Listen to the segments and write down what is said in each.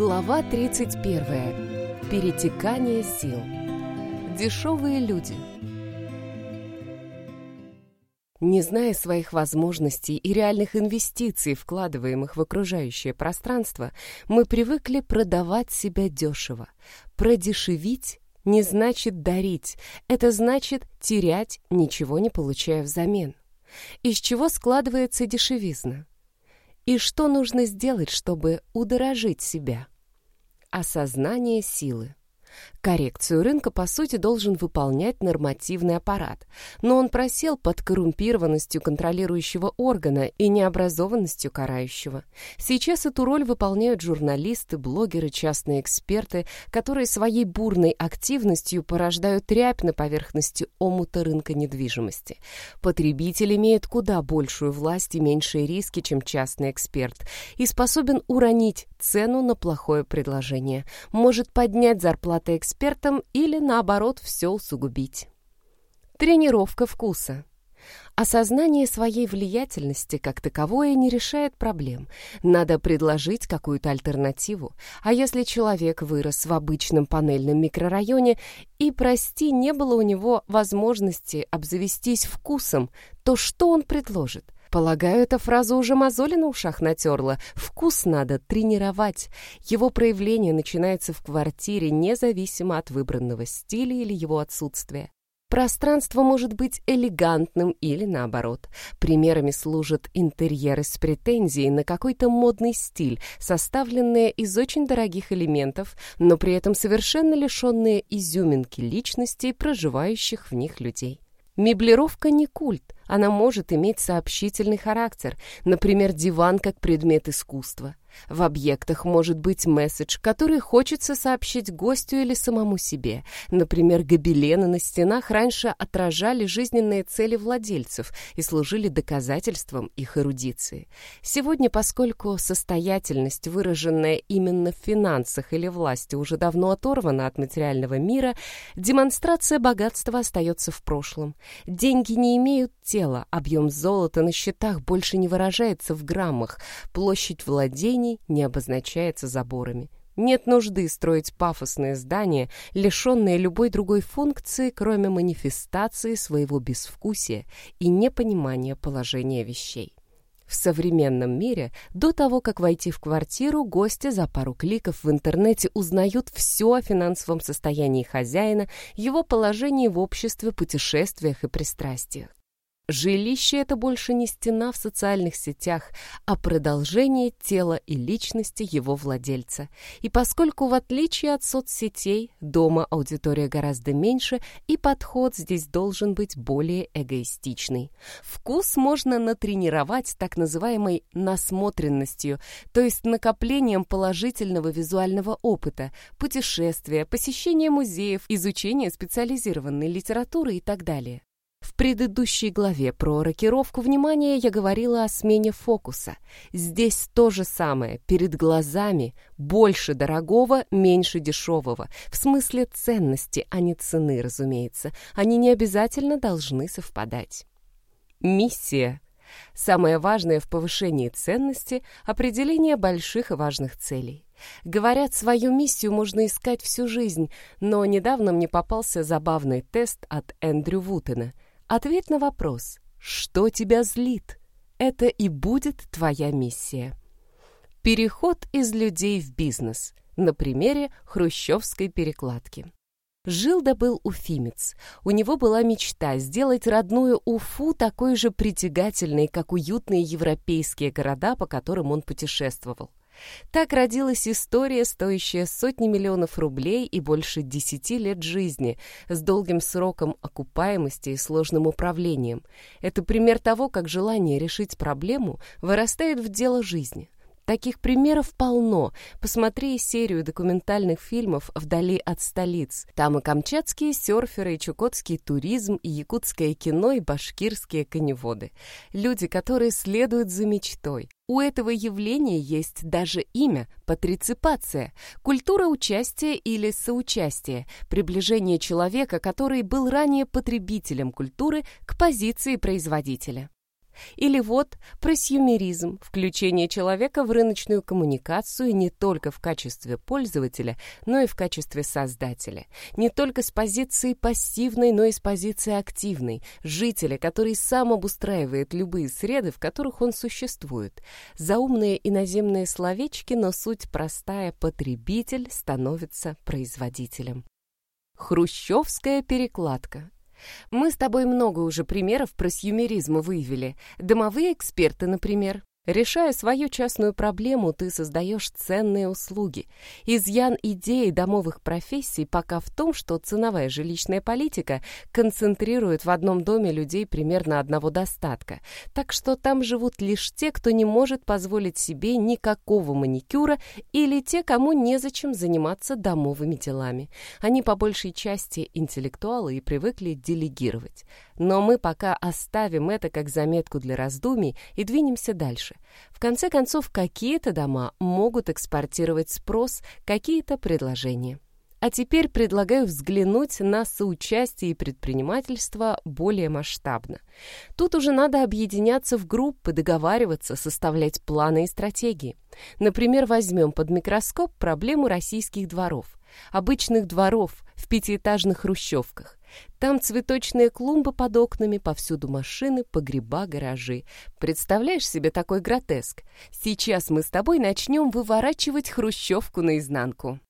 Глава 31. Перетекание сил. Дешевые люди. Не зная своих возможностей и реальных инвестиций, вкладываемых в окружающее пространство, мы привыкли продавать себя дешево. Продешевить не значит дарить, это значит терять, ничего не получая взамен. Из чего складывается дешевизна? И что нужно сделать, чтобы удорожить себя? Осознание силы. Коррекцию рынка, по сути, должен выполнять нормативный аппарат, но он просел под коррумпированностью контролирующего органа и необразованностью карающего. Сейчас эту роль выполняют журналисты, блогеры, частные эксперты, которые своей бурной активностью порождают рябь на поверхности омута рынка недвижимости. Потребитель имеет куда большую власть и меньшие риски, чем частный эксперт, и способен уронить цену на плохое предложение, может поднять зарплаты эксперта, экспертом или, наоборот, все усугубить. Тренировка вкуса. Осознание своей влиятельности как таковое не решает проблем. Надо предложить какую-то альтернативу. А если человек вырос в обычном панельном микрорайоне и, прости, не было у него возможности обзавестись вкусом, то что он предложит? Полагаю, эта фраза уже мозоли на ушах натерла. Вкус надо тренировать. Его проявление начинается в квартире, независимо от выбранного стиля или его отсутствия. Пространство может быть элегантным или наоборот. Примерами служат интерьеры с претензией на какой-то модный стиль, составленные из очень дорогих элементов, но при этом совершенно лишенные изюминки личностей, проживающих в них людей. Меблировка не культ, она может иметь сообщительный характер, например, диван как предмет искусства. В объектах может быть месседж, который хочется сообщить гостю или самому себе. Например, гобелены на стенах раньше отражали жизненные цели владельцев и служили доказательством их эрудиции. Сегодня, поскольку состоятельность, выраженная именно в финансах или власти, уже давно оторвана от материального мира, демонстрация богатства остается в прошлом. Деньги не имеют тела, объем золота на счетах больше не выражается в граммах, площадь владений строений не обозначается заборами. Нет нужды строить пафосные здания, лишенные любой другой функции, кроме манифестации своего безвкусия и непонимания положения вещей. В современном мире до того, как войти в квартиру, гости за пару кликов в интернете узнают все о финансовом состоянии хозяина, его положении в обществе, путешествиях и пристрастиях. Жилище — это больше не стена в социальных сетях, а продолжение тела и личности его владельца. И поскольку, в отличие от соцсетей, дома аудитория гораздо меньше, и подход здесь должен быть более эгоистичный. Вкус можно натренировать так называемой насмотренностью, то есть накоплением положительного визуального опыта, путешествия, посещение музеев, изучение специализированной литературы и так далее. В предыдущей главе про рокировку внимания я говорила о смене фокуса. Здесь то же самое. Перед глазами больше дорогого, меньше дешевого. В смысле ценности, а не цены, разумеется. Они не обязательно должны совпадать. Миссия. Самое важное в повышении ценности – определение больших и важных целей. Говорят, свою миссию можно искать всю жизнь, но недавно мне попался забавный тест от Эндрю Вутена – Ответь на вопрос, что тебя злит? Это и будет твоя миссия. Переход из людей в бизнес на примере хрущевской перекладки. Жил да был уфимец. У него была мечта сделать родную Уфу такой же притягательной, как уютные европейские города, по которым он путешествовал. Так родилась история, стоящая сотни миллионов рублей и больше десяти лет жизни, с долгим сроком окупаемости и сложным управлением. Это пример того, как желание решить проблему вырастает в дело жизни – Таких примеров полно. Посмотри серию документальных фильмов «Вдали от столиц». Там и камчатские серферы, и чукотский туризм, и якутское кино, и башкирские коневоды. Люди, которые следуют за мечтой. У этого явления есть даже имя – патриципация, культура участия или соучастия, приближение человека, который был ранее потребителем культуры, к позиции производителя. Или вот просьюмеризм, включение человека в рыночную коммуникацию не только в качестве пользователя, но и в качестве создателя. Не только с позиции пассивной, но и с позиции активной, жителя, который сам обустраивает любые среды, в которых он существует. Заумные иноземные словечки, но суть простая – потребитель становится производителем. Хрущевская перекладка. Мы с тобой много уже примеров просьюмеризма выявили. Домовые эксперты, например. Решая свою частную проблему, ты создаешь ценные услуги. Изъян идеи домовых профессий пока в том, что ценовая жилищная политика концентрирует в одном доме людей примерно одного достатка. Так что там живут лишь те, кто не может позволить себе никакого маникюра или те, кому незачем заниматься домовыми делами. Они по большей части интеллектуалы и привыкли делегировать. Но мы пока оставим это как заметку для раздумий и двинемся дальше. В конце концов, какие-то дома могут экспортировать спрос, какие-то предложения. А теперь предлагаю взглянуть на соучастие и предпринимательство более масштабно. Тут уже надо объединяться в группы, договариваться, составлять планы и стратегии. Например, возьмем под микроскоп проблему российских дворов. Обычных дворов в пятиэтажных хрущевках. Там цветочные клумбы под окнами, повсюду машины, погреба, гаражи. Представляешь себе такой гротеск? Сейчас мы с тобой начнем выворачивать хрущевку наизнанку.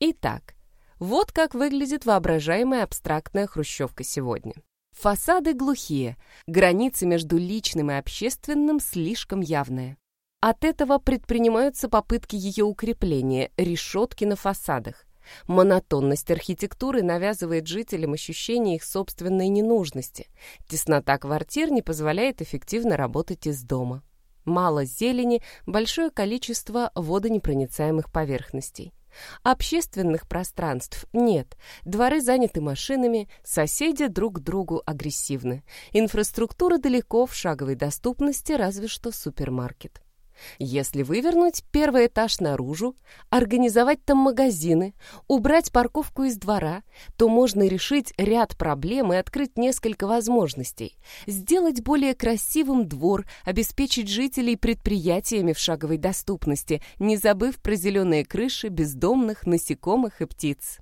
Итак, вот как выглядит воображаемая абстрактная хрущевка сегодня. Фасады глухие, границы между личным и общественным слишком явная. От этого предпринимаются попытки ее укрепления, решетки на фасадах. Монотонность архитектуры навязывает жителям ощущение их собственной ненужности. Теснота квартир не позволяет эффективно работать из дома. Мало зелени, большое количество водонепроницаемых поверхностей. Общественных пространств нет, дворы заняты машинами, соседи друг к другу агрессивны. Инфраструктура далеко в шаговой доступности, разве что супермаркет. Если вывернуть первый этаж наружу, организовать там магазины, убрать парковку из двора, то можно решить ряд проблем и открыть несколько возможностей. Сделать более красивым двор, обеспечить жителей предприятиями в шаговой доступности, не забыв про зеленые крыши бездомных насекомых и птиц.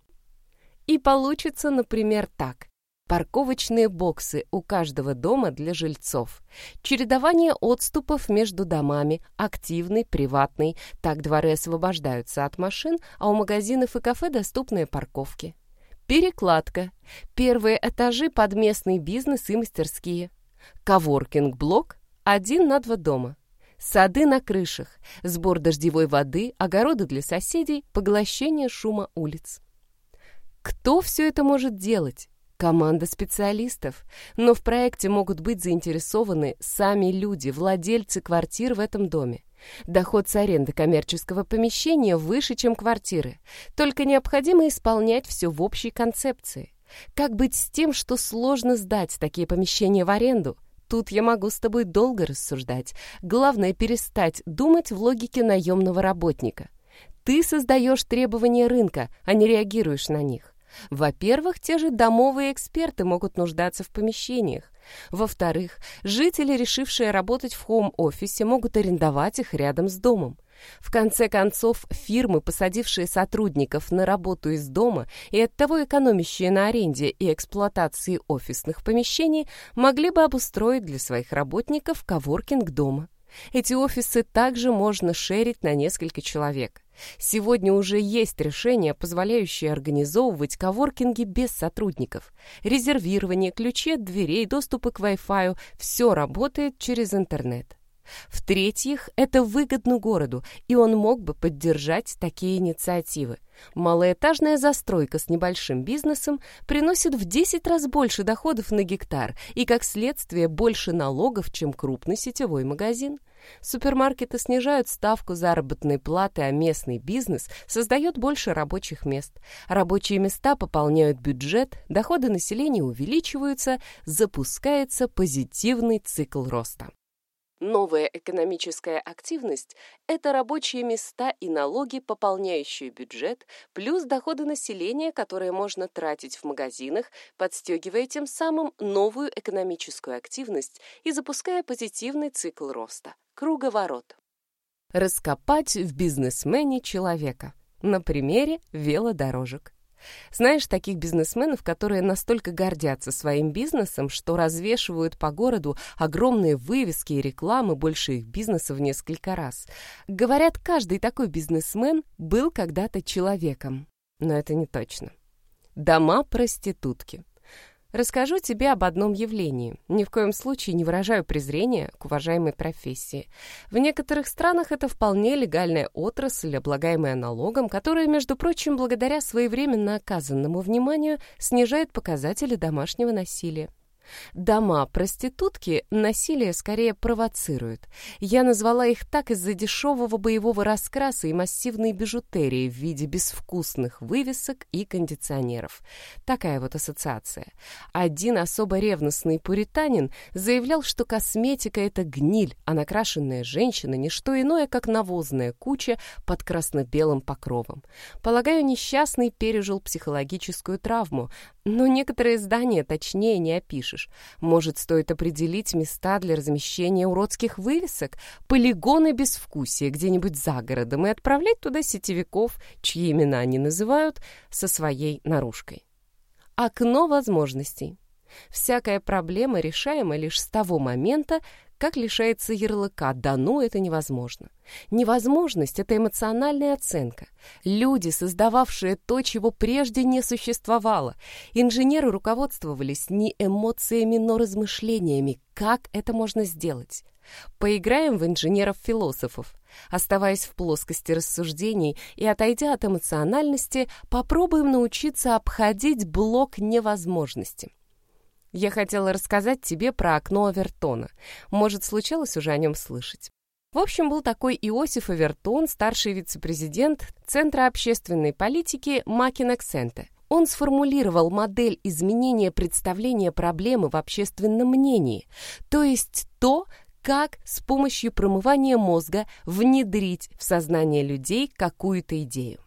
И получится, например, так. Парковочные боксы у каждого дома для жильцов. Чередование отступов между домами, активный, приватный. Так дворы освобождаются от машин, а у магазинов и кафе доступные парковки. Перекладка. Первые этажи под местный бизнес и мастерские. Коворкинг-блок. Один на два дома. Сады на крышах. Сбор дождевой воды, огороды для соседей, поглощение шума улиц. Кто все это может делать? Команда специалистов. Но в проекте могут быть заинтересованы сами люди, владельцы квартир в этом доме. Доход с аренды коммерческого помещения выше, чем квартиры. Только необходимо исполнять все в общей концепции. Как быть с тем, что сложно сдать такие помещения в аренду? Тут я могу с тобой долго рассуждать. Главное перестать думать в логике наемного работника. Ты создаешь требования рынка, а не реагируешь на них. Во-первых, те же домовые эксперты могут нуждаться в помещениях. Во-вторых, жители, решившие работать в хоум-офисе, могут арендовать их рядом с домом. В конце концов, фирмы, посадившие сотрудников на работу из дома и оттого экономящие на аренде и эксплуатации офисных помещений, могли бы обустроить для своих работников коворкинг дома. Эти офисы также можно шерить на несколько человек. Сегодня уже есть решения, позволяющие организовывать коворкинги без сотрудников. Резервирование, ключи от дверей, доступы к Wi-Fi – все работает через интернет. В-третьих, это выгодно городу, и он мог бы поддержать такие инициативы. Малоэтажная застройка с небольшим бизнесом приносит в 10 раз больше доходов на гектар и, как следствие, больше налогов, чем крупный сетевой магазин. Супермаркеты снижают ставку заработной платы, а местный бизнес создает больше рабочих мест. Рабочие места пополняют бюджет, доходы населения увеличиваются, запускается позитивный цикл роста. Новая экономическая активность – это рабочие места и налоги, пополняющие бюджет, плюс доходы населения, которые можно тратить в магазинах, подстегивая тем самым новую экономическую активность и запуская позитивный цикл роста – круговорот. Раскопать в бизнесмене человека на примере велодорожек. Знаешь таких бизнесменов, которые настолько гордятся своим бизнесом, что развешивают по городу огромные вывески и рекламы больше их бизнеса в несколько раз. Говорят, каждый такой бизнесмен был когда-то человеком. Но это не точно. Дома проститутки. Расскажу тебе об одном явлении. Ни в коем случае не выражаю презрения к уважаемой профессии. В некоторых странах это вполне легальная отрасль, облагаемая налогом, которая, между прочим, благодаря своевременно оказанному вниманию снижает показатели домашнего насилия. Дома проститутки насилие скорее провоцируют. Я назвала их так из-за дешевого боевого раскраса и массивной бижутерии в виде безвкусных вывесок и кондиционеров. Такая вот ассоциация. Один особо ревностный пуританин заявлял, что косметика — это гниль, а накрашенная женщина — не что иное, как навозная куча под красно-белым покровом. Полагаю, несчастный пережил психологическую травму, но некоторые здания точнее не опишешь. Может, стоит определить места для размещения уродских вывесок, полигоны безвкусия где-нибудь за городом и отправлять туда сетевиков, чьи имена они называют, со своей наружкой. Окно возможностей. Всякая проблема решаема лишь с того момента, как лишается ярлыка «да ну, это невозможно». Невозможность — это эмоциональная оценка. Люди, создававшие то, чего прежде не существовало. Инженеры руководствовались не эмоциями, но размышлениями, как это можно сделать. Поиграем в инженеров-философов. Оставаясь в плоскости рассуждений и отойдя от эмоциональности, попробуем научиться обходить блок невозможности. Я хотела рассказать тебе про окно Авертона. Может, случалось уже о нем слышать. В общем, был такой Иосиф Авертон, старший вице-президент Центра общественной политики Макинаксенте. Он сформулировал модель изменения представления проблемы в общественном мнении, то есть то, как с помощью промывания мозга внедрить в сознание людей какую-то идею.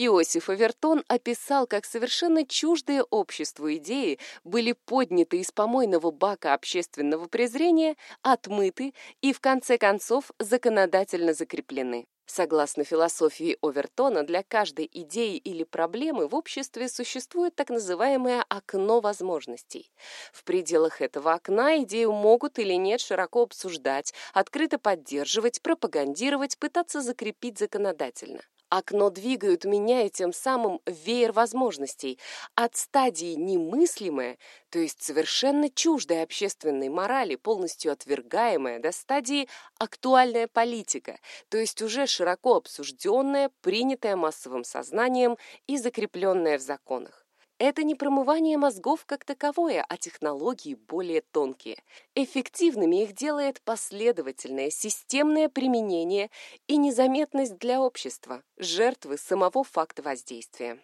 Иосиф Авертон описал, как совершенно чуждые обществу идеи были подняты из помойного бака общественного презрения, отмыты и, в конце концов, законодательно закреплены. Согласно философии Овертона, для каждой идеи или проблемы в обществе существует так называемое окно возможностей. В пределах этого окна идею могут или нет широко обсуждать, открыто поддерживать, пропагандировать, пытаться закрепить законодательно. Окно двигают, меняя тем самым веер возможностей от стадии немыслимое, то есть совершенно чуждой общественной морали, полностью отвергаемая, до стадии актуальная политика, то есть уже широко обсужденная, принятая массовым сознанием и закрепленная в законах. Это не промывание мозгов как таковое, а технологии более тонкие. Эффективными их делает последовательное системное применение и незаметность для общества, жертвы самого факта воздействия.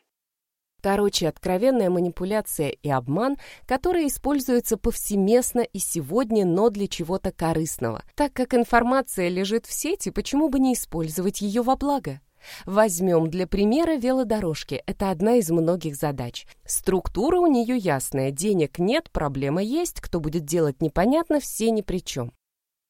Короче, откровенная манипуляция и обман, которые используются повсеместно и сегодня, но для чего-то корыстного. Так как информация лежит в сети, почему бы не использовать ее во благо? Возьмем для примера велодорожки. Это одна из многих задач. Структура у нее ясная. Денег нет, проблема есть. Кто будет делать непонятно, все ни при чем.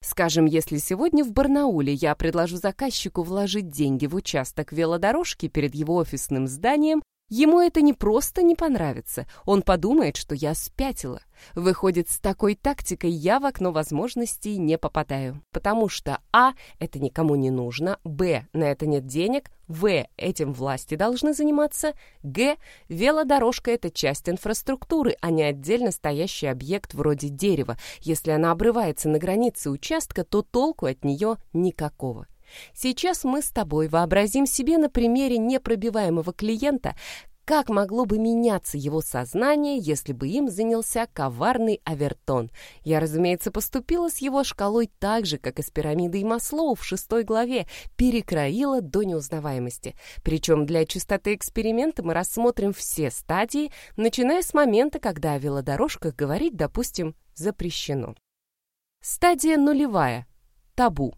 Скажем, если сегодня в Барнауле я предложу заказчику вложить деньги в участок велодорожки перед его офисным зданием, Ему это не просто не понравится, он подумает, что я спятила. Выходит, с такой тактикой я в окно возможностей не попадаю, потому что а. это никому не нужно, б. на это нет денег, в. этим власти должны заниматься, г. велодорожка – это часть инфраструктуры, а не отдельно стоящий объект вроде дерева. Если она обрывается на границе участка, то толку от нее никакого. Сейчас мы с тобой вообразим себе на примере непробиваемого клиента, как могло бы меняться его сознание, если бы им занялся коварный Авертон? Я, разумеется, поступила с его шкалой так же, как и с пирамидой Маслоу в шестой главе, перекроила до неузнаваемости. Причем для чистоты эксперимента мы рассмотрим все стадии, начиная с момента, когда о велодорожках говорить, допустим, запрещено. Стадия нулевая Табу.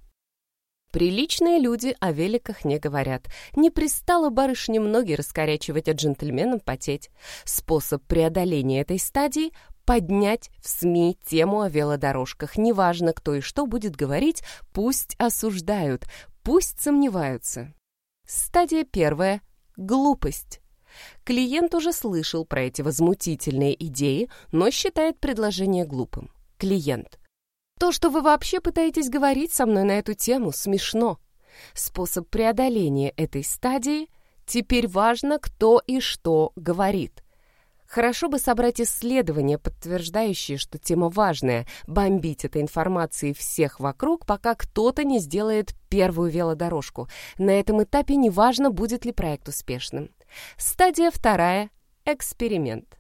Приличные люди о великах не говорят. Не пристало барышне ноги раскорячивать, а джентльменам потеть. Способ преодоления этой стадии — поднять в СМИ тему о велодорожках. Неважно, кто и что будет говорить, пусть осуждают, пусть сомневаются. Стадия первая — глупость. Клиент уже слышал про эти возмутительные идеи, но считает предложение глупым. Клиент — то, что вы вообще пытаетесь говорить со мной на эту тему, смешно. Способ преодоления этой стадии теперь важно, кто и что говорит. Хорошо бы собрать исследования, подтверждающие, что тема важная, бомбить этой информацией всех вокруг, пока кто-то не сделает первую велодорожку. На этом этапе неважно, будет ли проект успешным. Стадия вторая — эксперимент.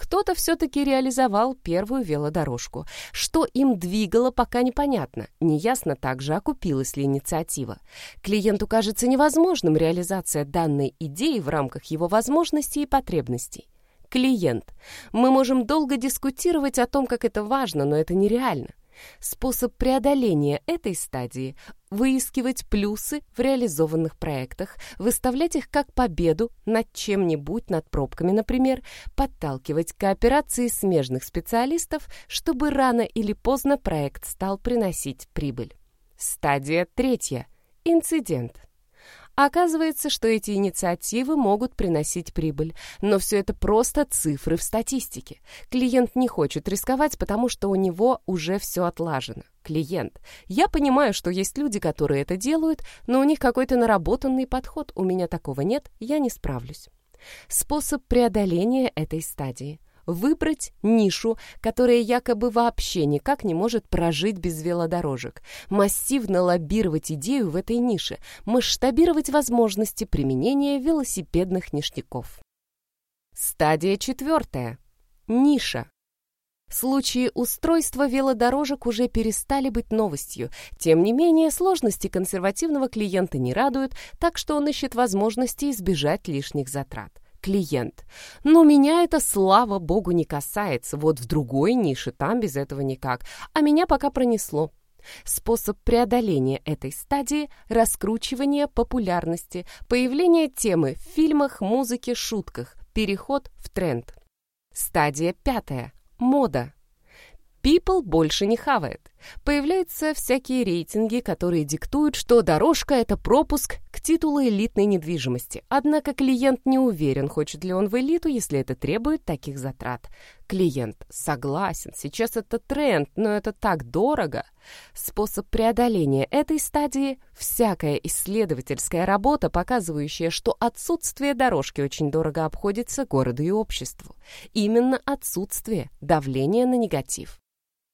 Кто-то все-таки реализовал первую велодорожку. Что им двигало, пока непонятно. Неясно также, окупилась ли инициатива. Клиенту кажется невозможным реализация данной идеи в рамках его возможностей и потребностей. Клиент. Мы можем долго дискутировать о том, как это важно, но это нереально. Способ преодоления этой стадии – выискивать плюсы в реализованных проектах, выставлять их как победу над чем-нибудь, над пробками, например, подталкивать к кооперации смежных специалистов, чтобы рано или поздно проект стал приносить прибыль. Стадия третья – инцидент. Оказывается, что эти инициативы могут приносить прибыль, но все это просто цифры в статистике. Клиент не хочет рисковать, потому что у него уже все отлажено. Клиент. Я понимаю, что есть люди, которые это делают, но у них какой-то наработанный подход. У меня такого нет, я не справлюсь. Способ преодоления этой стадии – выбрать нишу, которая якобы вообще никак не может прожить без велодорожек, массивно лоббировать идею в этой нише, масштабировать возможности применения велосипедных ништяков. Стадия четвертая. Ниша. Случаи устройства велодорожек уже перестали быть новостью. Тем не менее, сложности консервативного клиента не радуют, так что он ищет возможности избежать лишних затрат клиент. Но меня это, слава богу, не касается. Вот в другой нише, там без этого никак. А меня пока пронесло. Способ преодоления этой стадии – раскручивание популярности, появление темы в фильмах, музыке, шутках, переход в тренд. Стадия пятая – мода. People больше не хавает. Появляются всякие рейтинги, которые диктуют, что дорожка — это пропуск к титулу элитной недвижимости. Однако клиент не уверен, хочет ли он в элиту, если это требует таких затрат. Клиент согласен, сейчас это тренд, но это так дорого. Способ преодоления этой стадии — всякая исследовательская работа, показывающая, что отсутствие дорожки очень дорого обходится городу и обществу. Именно отсутствие давления на негатив.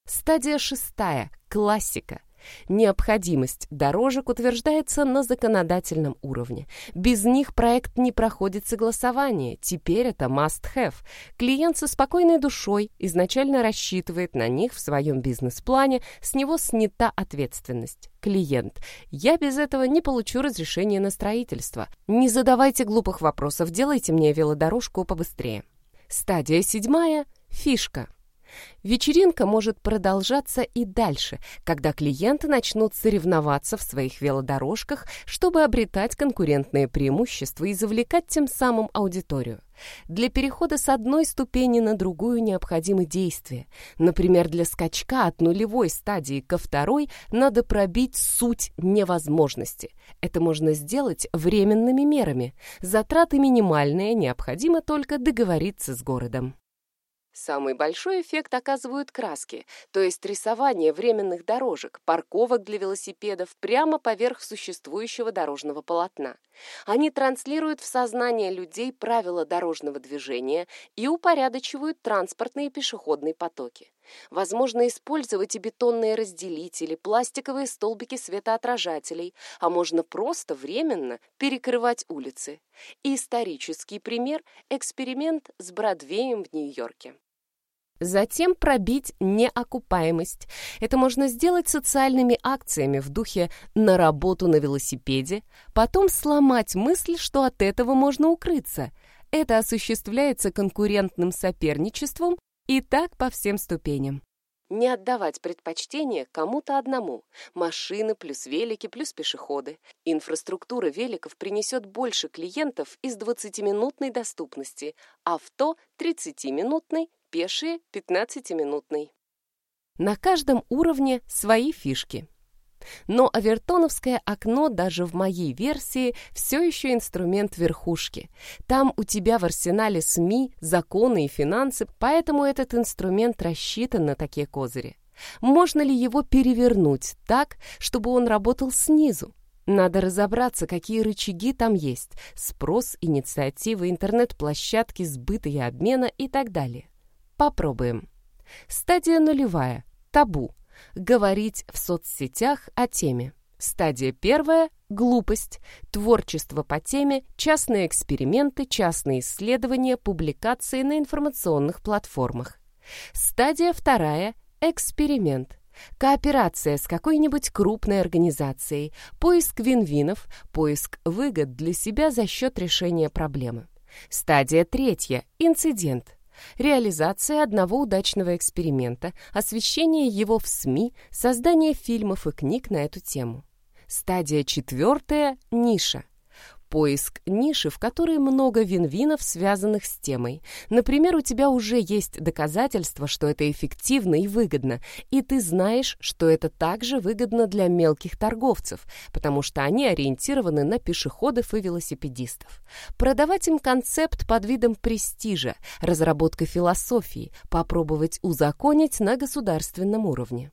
Стадия шестая. Классика. Необходимость дорожек утверждается на законодательном уровне. Без них проект не проходит согласование. Теперь это must-have. Клиент со спокойной душой изначально рассчитывает на них в своем бизнес-плане, с него снята ответственность. Клиент. Я без этого не получу разрешение на строительство. Не задавайте глупых вопросов, делайте мне велодорожку побыстрее. Стадия седьмая. Фишка. Вечеринка может продолжаться и дальше, когда клиенты начнут соревноваться в своих велодорожках, чтобы обретать конкурентные преимущества и завлекать тем самым аудиторию. Для перехода с одной ступени на другую необходимы действия. Например, для скачка от нулевой стадии ко второй надо пробить суть невозможности. Это можно сделать временными мерами. Затраты минимальные, необходимо только договориться с городом. Самый большой эффект оказывают краски, то есть рисование временных дорожек, парковок для велосипедов прямо поверх существующего дорожного полотна. Они транслируют в сознание людей правила дорожного движения и упорядочивают транспортные и пешеходные потоки. Возможно использовать и бетонные разделители, пластиковые столбики светоотражателей, а можно просто временно перекрывать улицы. исторический пример – эксперимент с Бродвеем в Нью-Йорке. Затем пробить неокупаемость. Это можно сделать социальными акциями в духе «на работу на велосипеде», потом сломать мысль, что от этого можно укрыться. Это осуществляется конкурентным соперничеством и так по всем ступеням. Не отдавать предпочтение кому-то одному. Машины плюс велики плюс пешеходы. Инфраструктура великов принесет больше клиентов из 20-минутной доступности, авто 30-минутной, пешие 15-минутной. На каждом уровне свои фишки. Но авертоновское окно даже в моей версии все еще инструмент верхушки. Там у тебя в арсенале СМИ, законы и финансы, поэтому этот инструмент рассчитан на такие козыри. Можно ли его перевернуть так, чтобы он работал снизу? Надо разобраться, какие рычаги там есть. Спрос, инициативы, интернет-площадки, сбыта и обмена и так далее. Попробуем. Стадия нулевая. Табу. Говорить в соцсетях о теме. Стадия первая – глупость, творчество по теме, частные эксперименты, частные исследования, публикации на информационных платформах. Стадия вторая – эксперимент. Кооперация с какой-нибудь крупной организацией, поиск вин-винов, поиск выгод для себя за счет решения проблемы. Стадия третья – инцидент реализация одного удачного эксперимента, освещение его в СМИ, создание фильмов и книг на эту тему. Стадия четвертая – ниша – Поиск ниши, в которой много вин-винов, связанных с темой. Например, у тебя уже есть доказательства, что это эффективно и выгодно, и ты знаешь, что это также выгодно для мелких торговцев, потому что они ориентированы на пешеходов и велосипедистов. Продавать им концепт под видом престижа, разработка философии, попробовать узаконить на государственном уровне.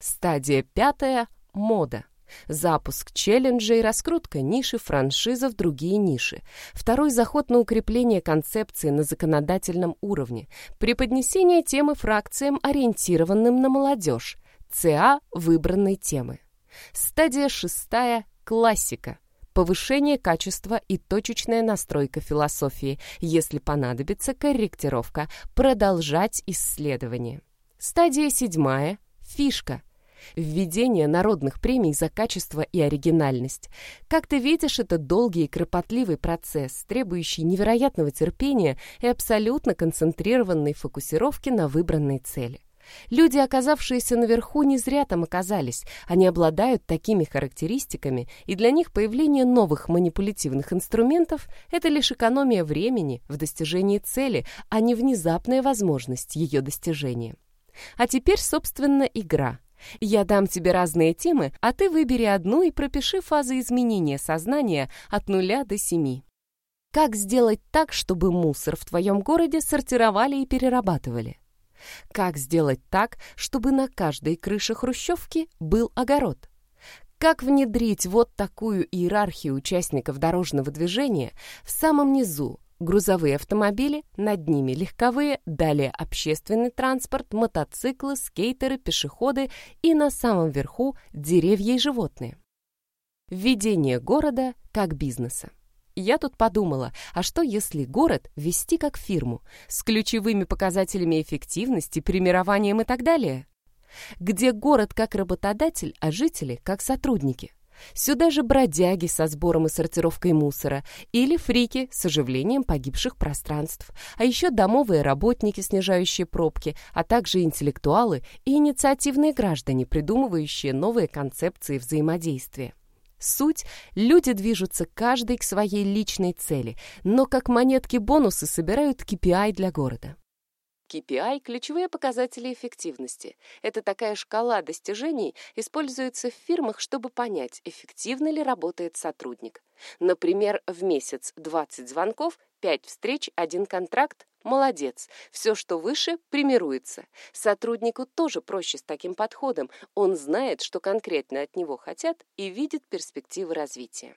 Стадия пятая – мода. Запуск челленджа и раскрутка ниши франшиза в другие ниши. Второй заход на укрепление концепции на законодательном уровне. Преподнесение темы фракциям, ориентированным на молодежь. ЦА выбранной темы. Стадия шестая – классика. Повышение качества и точечная настройка философии. Если понадобится корректировка, продолжать исследование. Стадия седьмая – фишка введение народных премий за качество и оригинальность. Как ты видишь, это долгий и кропотливый процесс, требующий невероятного терпения и абсолютно концентрированной фокусировки на выбранной цели. Люди, оказавшиеся наверху, не зря там оказались. Они обладают такими характеристиками, и для них появление новых манипулятивных инструментов – это лишь экономия времени в достижении цели, а не внезапная возможность ее достижения. А теперь, собственно, игра – я дам тебе разные темы, а ты выбери одну и пропиши фазы изменения сознания от нуля до семи. Как сделать так, чтобы мусор в твоем городе сортировали и перерабатывали? Как сделать так, чтобы на каждой крыше хрущевки был огород? Как внедрить вот такую иерархию участников дорожного движения в самом низу, грузовые автомобили, над ними легковые, далее общественный транспорт, мотоциклы, скейтеры, пешеходы и на самом верху деревья и животные. Введение города как бизнеса. Я тут подумала, а что если город вести как фирму, с ключевыми показателями эффективности, премированием и так далее? Где город как работодатель, а жители как сотрудники? Сюда же бродяги со сбором и сортировкой мусора или фрики с оживлением погибших пространств, а еще домовые работники, снижающие пробки, а также интеллектуалы и инициативные граждане, придумывающие новые концепции взаимодействия. Суть – люди движутся каждый к своей личной цели, но как монетки-бонусы собирают KPI для города. KPI – ключевые показатели эффективности. Это такая шкала достижений, используется в фирмах, чтобы понять, эффективно ли работает сотрудник. Например, в месяц 20 звонков, 5 встреч, 1 контракт – молодец. Все, что выше, премируется. Сотруднику тоже проще с таким подходом. Он знает, что конкретно от него хотят и видит перспективы развития.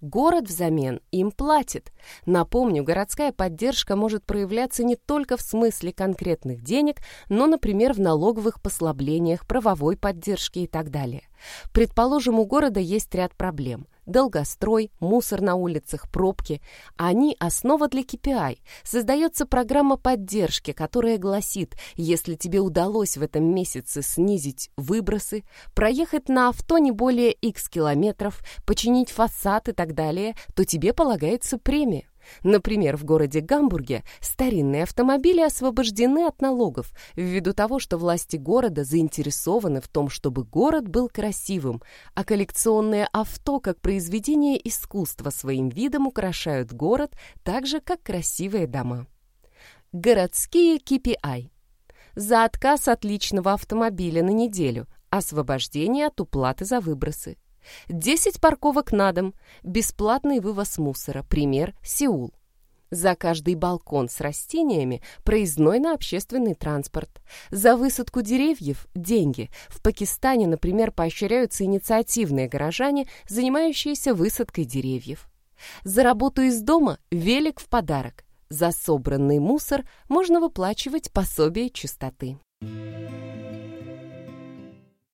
Город взамен им платит. Напомню, городская поддержка может проявляться не только в смысле конкретных денег, но, например, в налоговых послаблениях, правовой поддержке и так далее. Предположим, у города есть ряд проблем – долгострой, мусор на улицах, пробки. Они основа для KPI. Создается программа поддержки, которая гласит, если тебе удалось в этом месяце снизить выбросы, проехать на авто не более X километров, починить фасад и так далее, то тебе полагается премия. Например, в городе Гамбурге старинные автомобили освобождены от налогов ввиду того, что власти города заинтересованы в том, чтобы город был красивым, а коллекционные авто как произведение искусства своим видом украшают город так же, как красивые дома. Городские KPI. За отказ от личного автомобиля на неделю, освобождение от уплаты за выбросы. 10 парковок на дом, бесплатный вывоз мусора, пример Сеул. За каждый балкон с растениями проездной на общественный транспорт. За высадку деревьев – деньги. В Пакистане, например, поощряются инициативные горожане, занимающиеся высадкой деревьев. За работу из дома – велик в подарок. За собранный мусор можно выплачивать пособие чистоты. Thank you.